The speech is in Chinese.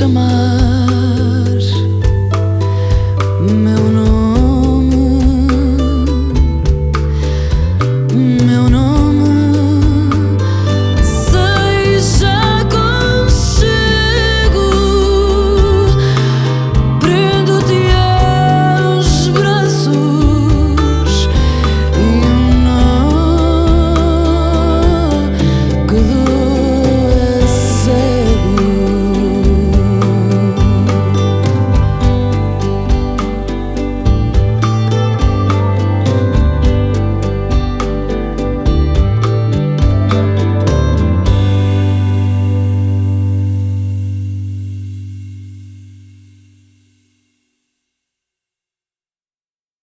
什么？